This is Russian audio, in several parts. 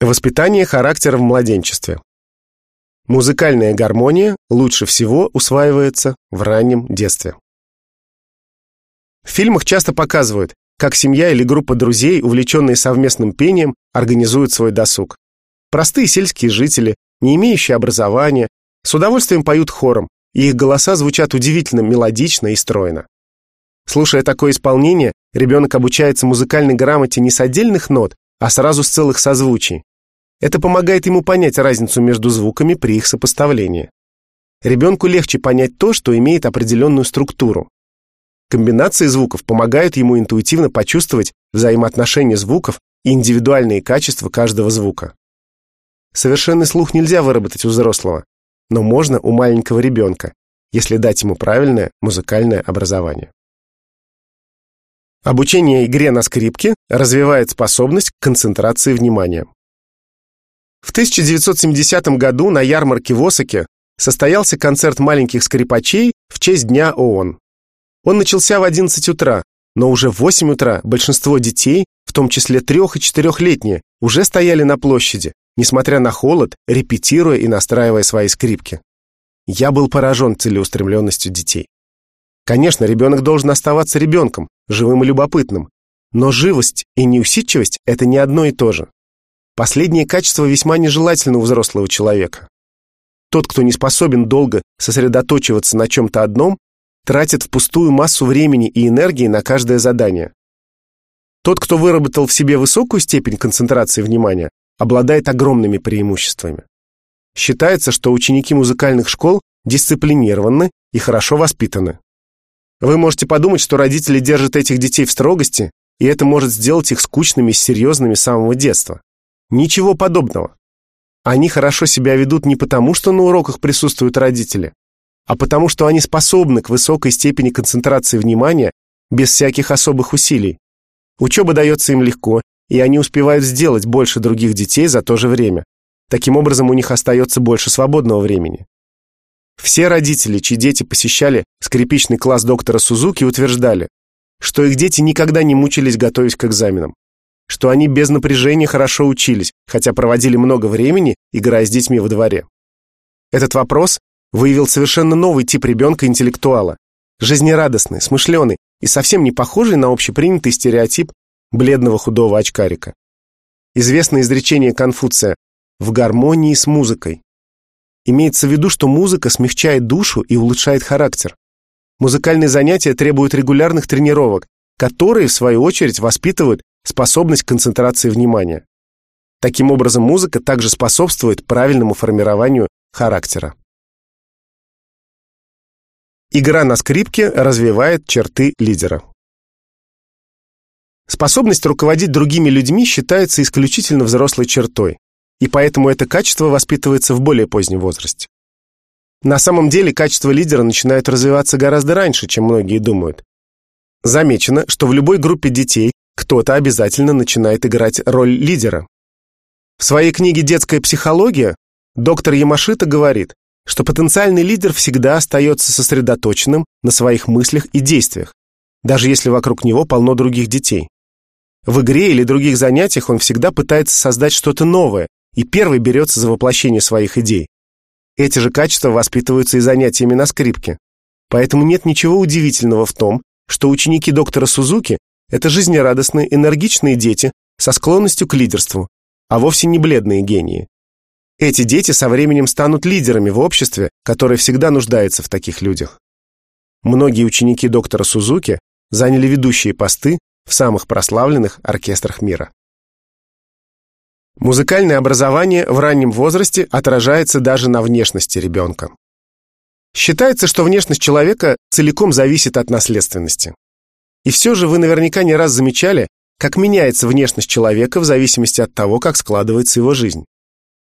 Воспитание характера в младенчестве. Музыкальная гармония лучше всего усваивается в раннем детстве. В фильмах часто показывают, как семья или группа друзей, увлеченные совместным пением, организуют свой досуг. Простые сельские жители, не имеющие образования, с удовольствием поют хором, и их голоса звучат удивительно мелодично и стройно. Слушая такое исполнение, ребенок обучается музыкальной грамоте не с отдельных нот, а сразу с целых созвучий. Это помогает ему понять разницу между звуками при их сопоставлении. Ребенку легче понять то, что имеет определенную структуру. Комбинации звуков помогают ему интуитивно почувствовать взаимоотношения звуков и индивидуальные качества каждого звука. Совершенный слух нельзя выработать у взрослого, но можно у маленького ребенка, если дать ему правильное музыкальное образование. Обучение игре на скрипке развивает способность к концентрации внимания. В 1970 году на ярмарке в Осаке состоялся концерт маленьких скрипачей в честь Дня ООН. Он начался в 11 утра, но уже в 8 утра большинство детей, в том числе трех- и четырехлетние, уже стояли на площади, несмотря на холод, репетируя и настраивая свои скрипки. Я был поражен целеустремленностью детей. Конечно, ребенок должен оставаться ребенком, живым и любопытным, но живость и неусидчивость – это не одно и то же. Последнее качество весьма нежелательно у взрослого человека. Тот, кто не способен долго сосредоточиваться на чем-то одном, тратит впустую массу времени и энергии на каждое задание. Тот, кто выработал в себе высокую степень концентрации внимания, обладает огромными преимуществами. Считается, что ученики музыкальных школ дисциплинированы и хорошо воспитаны. Вы можете подумать, что родители держат этих детей в строгости, и это может сделать их скучными и серьезными с самого детства. Ничего подобного. Они хорошо себя ведут не потому, что на уроках присутствуют родители, а потому, что они способны к высокой степени концентрации внимания без всяких особых усилий. Учеба дается им легко, и они успевают сделать больше других детей за то же время. Таким образом, у них остается больше свободного времени. Все родители, чьи дети посещали скрипичный класс доктора Сузуки, утверждали, что их дети никогда не мучились, готовясь к экзаменам, что они без напряжения хорошо учились, хотя проводили много времени, играя с детьми во дворе. Этот вопрос выявил совершенно новый тип ребенка-интеллектуала, жизнерадостный, смышленый и совсем не похожий на общепринятый стереотип бледного худого очкарика. Известное изречение Конфуция «в гармонии с музыкой». Имеется в виду, что музыка смягчает душу и улучшает характер. Музыкальные занятия требуют регулярных тренировок, которые, в свою очередь, воспитывают способность к концентрации внимания. Таким образом, музыка также способствует правильному формированию характера. Игра на скрипке развивает черты лидера. Способность руководить другими людьми считается исключительно взрослой чертой и поэтому это качество воспитывается в более позднем возрасте. На самом деле качество лидера начинает развиваться гораздо раньше, чем многие думают. Замечено, что в любой группе детей кто-то обязательно начинает играть роль лидера. В своей книге «Детская психология» доктор Ямашита говорит, что потенциальный лидер всегда остается сосредоточенным на своих мыслях и действиях, даже если вокруг него полно других детей. В игре или других занятиях он всегда пытается создать что-то новое, и первый берется за воплощение своих идей. Эти же качества воспитываются и занятиями на скрипке. Поэтому нет ничего удивительного в том, что ученики доктора Сузуки – это жизнерадостные, энергичные дети со склонностью к лидерству, а вовсе не бледные гении. Эти дети со временем станут лидерами в обществе, которое всегда нуждается в таких людях. Многие ученики доктора Сузуки заняли ведущие посты в самых прославленных оркестрах мира. Музыкальное образование в раннем возрасте отражается даже на внешности ребенка. Считается, что внешность человека целиком зависит от наследственности. И все же вы наверняка не раз замечали, как меняется внешность человека в зависимости от того, как складывается его жизнь.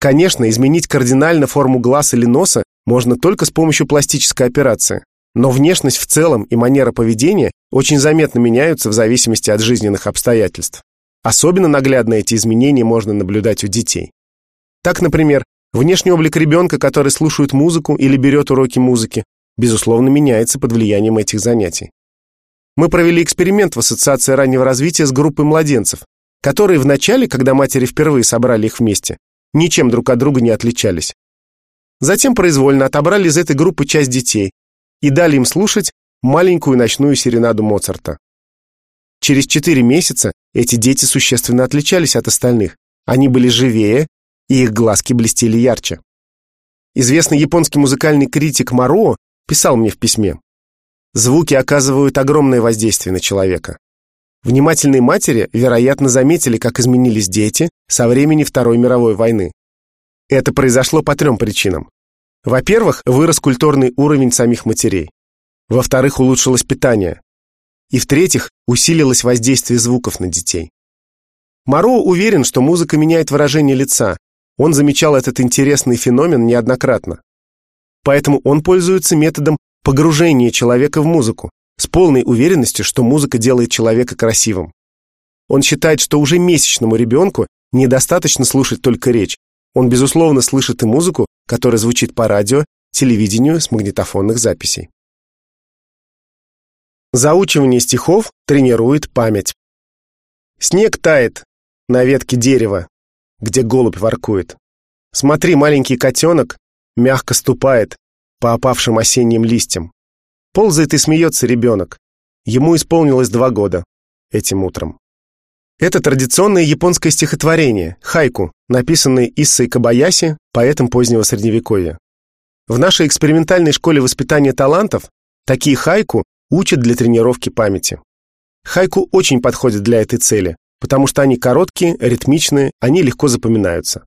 Конечно, изменить кардинально форму глаз или носа можно только с помощью пластической операции, но внешность в целом и манера поведения очень заметно меняются в зависимости от жизненных обстоятельств. Особенно наглядно эти изменения можно наблюдать у детей. Так, например, внешний облик ребенка, который слушает музыку или берет уроки музыки, безусловно, меняется под влиянием этих занятий. Мы провели эксперимент в Ассоциации раннего развития с группой младенцев, которые вначале, когда матери впервые собрали их вместе, ничем друг от друга не отличались. Затем произвольно отобрали из этой группы часть детей и дали им слушать маленькую ночную серенаду Моцарта. Через четыре месяца эти дети существенно отличались от остальных. Они были живее, и их глазки блестели ярче. Известный японский музыкальный критик Маро писал мне в письме. Звуки оказывают огромное воздействие на человека. Внимательные матери, вероятно, заметили, как изменились дети со времени Второй мировой войны. Это произошло по трем причинам. Во-первых, вырос культурный уровень самих матерей. Во-вторых, улучшилось питание. И в-третьих, усилилось воздействие звуков на детей. Моро уверен, что музыка меняет выражение лица. Он замечал этот интересный феномен неоднократно. Поэтому он пользуется методом погружения человека в музыку, с полной уверенностью, что музыка делает человека красивым. Он считает, что уже месячному ребенку недостаточно слушать только речь. Он, безусловно, слышит и музыку, которая звучит по радио, телевидению с магнитофонных записей. Заучивание стихов тренирует память. Снег тает на ветке дерева, где голубь воркует. Смотри, маленький котенок мягко ступает по опавшим осенним листьям. Ползает и смеется ребенок. Ему исполнилось два года этим утром. Это традиционное японское стихотворение, хайку, написанное Иссой Кабаяси, поэтом позднего Средневековья. В нашей экспериментальной школе воспитания талантов такие хайку учат для тренировки памяти. Хайку очень подходят для этой цели, потому что они короткие, ритмичные, они легко запоминаются.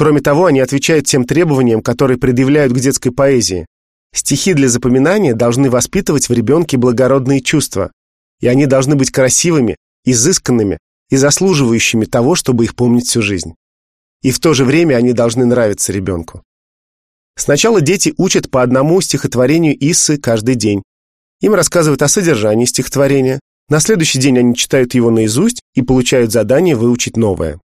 Кроме того, они отвечают тем требованиям, которые предъявляют к детской поэзии, Стихи для запоминания должны воспитывать в ребенке благородные чувства, и они должны быть красивыми, изысканными и заслуживающими того, чтобы их помнить всю жизнь. И в то же время они должны нравиться ребенку. Сначала дети учат по одному стихотворению Иссы каждый день. Им рассказывают о содержании стихотворения. На следующий день они читают его наизусть и получают задание выучить новое.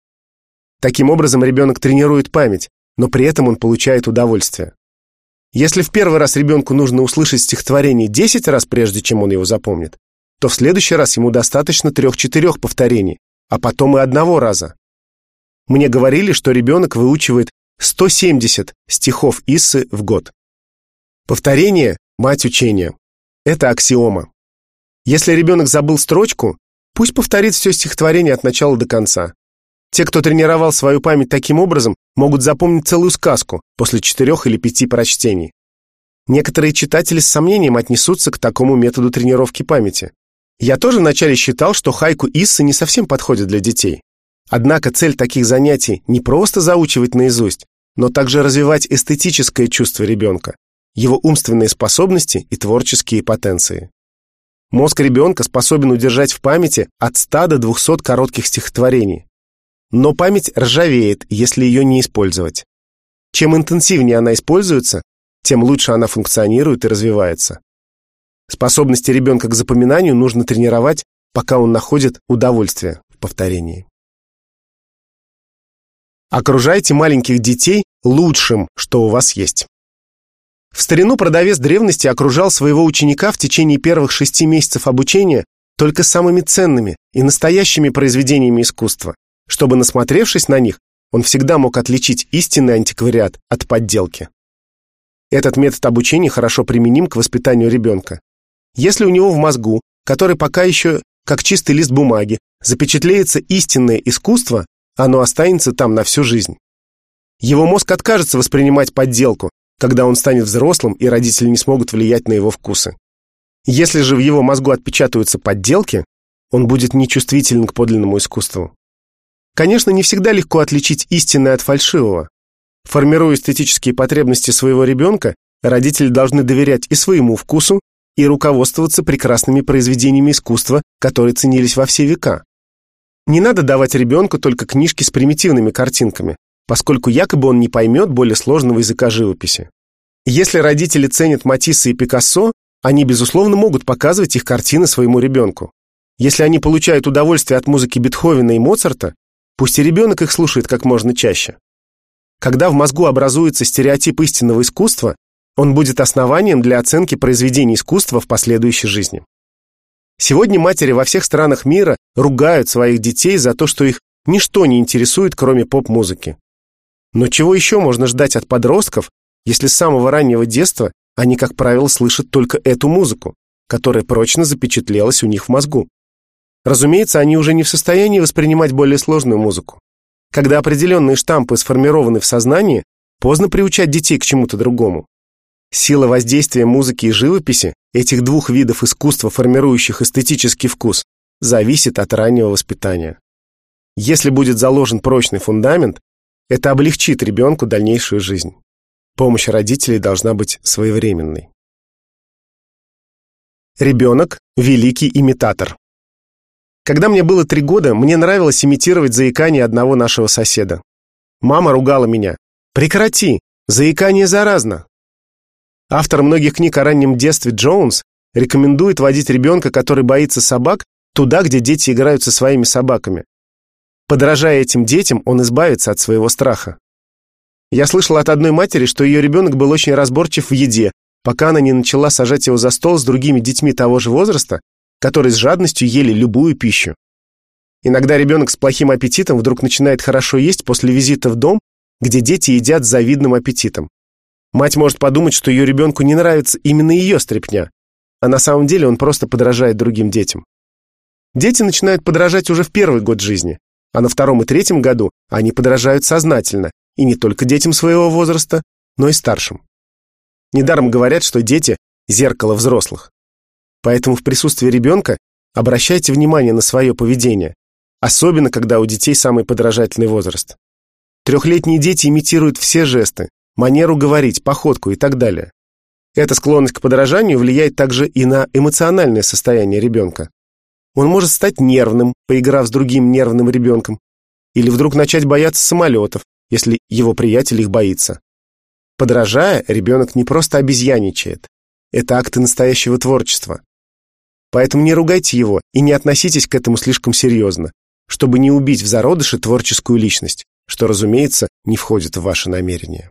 Таким образом, ребенок тренирует память, но при этом он получает удовольствие. Если в первый раз ребенку нужно услышать стихотворение 10 раз, прежде чем он его запомнит, то в следующий раз ему достаточно трех-четырех повторений, а потом и одного раза. Мне говорили, что ребенок выучивает 170 стихов Иссы в год. Повторение – мать учения. Это аксиома. Если ребенок забыл строчку, пусть повторит все стихотворение от начала до конца. Те, кто тренировал свою память таким образом, могут запомнить целую сказку после четырех или пяти прочтений. Некоторые читатели с сомнением отнесутся к такому методу тренировки памяти. Я тоже вначале считал, что хайку Иссы не совсем подходит для детей. Однако цель таких занятий не просто заучивать наизусть, но также развивать эстетическое чувство ребенка, его умственные способности и творческие потенции. Мозг ребенка способен удержать в памяти от 100 до 200 коротких стихотворений. Но память ржавеет, если ее не использовать. Чем интенсивнее она используется, тем лучше она функционирует и развивается. Способности ребенка к запоминанию нужно тренировать, пока он находит удовольствие в повторении. Окружайте маленьких детей лучшим, что у вас есть. В старину продавец древности окружал своего ученика в течение первых шести месяцев обучения только самыми ценными и настоящими произведениями искусства чтобы, насмотревшись на них, он всегда мог отличить истинный антиквариат от подделки. Этот метод обучения хорошо применим к воспитанию ребенка. Если у него в мозгу, который пока еще как чистый лист бумаги, запечатлеется истинное искусство, оно останется там на всю жизнь. Его мозг откажется воспринимать подделку, когда он станет взрослым и родители не смогут влиять на его вкусы. Если же в его мозгу отпечатаются подделки, он будет нечувствителен к подлинному искусству. Конечно, не всегда легко отличить истинное от фальшивого. Формируя эстетические потребности своего ребенка, родители должны доверять и своему вкусу, и руководствоваться прекрасными произведениями искусства, которые ценились во все века. Не надо давать ребенку только книжки с примитивными картинками, поскольку якобы он не поймет более сложного языка живописи. Если родители ценят Матисса и Пикассо, они, безусловно, могут показывать их картины своему ребенку. Если они получают удовольствие от музыки Бетховена и Моцарта, Пусть и ребенок их слушает как можно чаще. Когда в мозгу образуется стереотип истинного искусства, он будет основанием для оценки произведений искусства в последующей жизни. Сегодня матери во всех странах мира ругают своих детей за то, что их ничто не интересует, кроме поп-музыки. Но чего еще можно ждать от подростков, если с самого раннего детства они, как правило, слышат только эту музыку, которая прочно запечатлелась у них в мозгу? Разумеется, они уже не в состоянии воспринимать более сложную музыку. Когда определенные штампы сформированы в сознании, поздно приучать детей к чему-то другому. Сила воздействия музыки и живописи, этих двух видов искусства, формирующих эстетический вкус, зависит от раннего воспитания. Если будет заложен прочный фундамент, это облегчит ребенку дальнейшую жизнь. Помощь родителей должна быть своевременной. Ребенок – великий имитатор. Когда мне было три года, мне нравилось имитировать заикание одного нашего соседа. Мама ругала меня. «Прекрати! Заикание заразно!» Автор многих книг о раннем детстве Джонс рекомендует водить ребенка, который боится собак, туда, где дети играют со своими собаками. Подражая этим детям, он избавится от своего страха. Я слышал от одной матери, что ее ребенок был очень разборчив в еде, пока она не начала сажать его за стол с другими детьми того же возраста, которые с жадностью ели любую пищу. Иногда ребенок с плохим аппетитом вдруг начинает хорошо есть после визита в дом, где дети едят с завидным аппетитом. Мать может подумать, что ее ребенку не нравится именно ее стряпня, а на самом деле он просто подражает другим детям. Дети начинают подражать уже в первый год жизни, а на втором и третьем году они подражают сознательно, и не только детям своего возраста, но и старшим. Недаром говорят, что дети – зеркало взрослых. Поэтому в присутствии ребенка обращайте внимание на свое поведение, особенно когда у детей самый подражательный возраст. Трехлетние дети имитируют все жесты, манеру говорить, походку и так далее. Эта склонность к подражанию влияет также и на эмоциональное состояние ребенка. Он может стать нервным, поиграв с другим нервным ребенком, или вдруг начать бояться самолетов, если его приятель их боится. Подражая, ребенок не просто обезьяничает. Это акты настоящего творчества. Поэтому не ругайте его и не относитесь к этому слишком серьезно, чтобы не убить в зародыше творческую личность, что, разумеется, не входит в ваши намерения.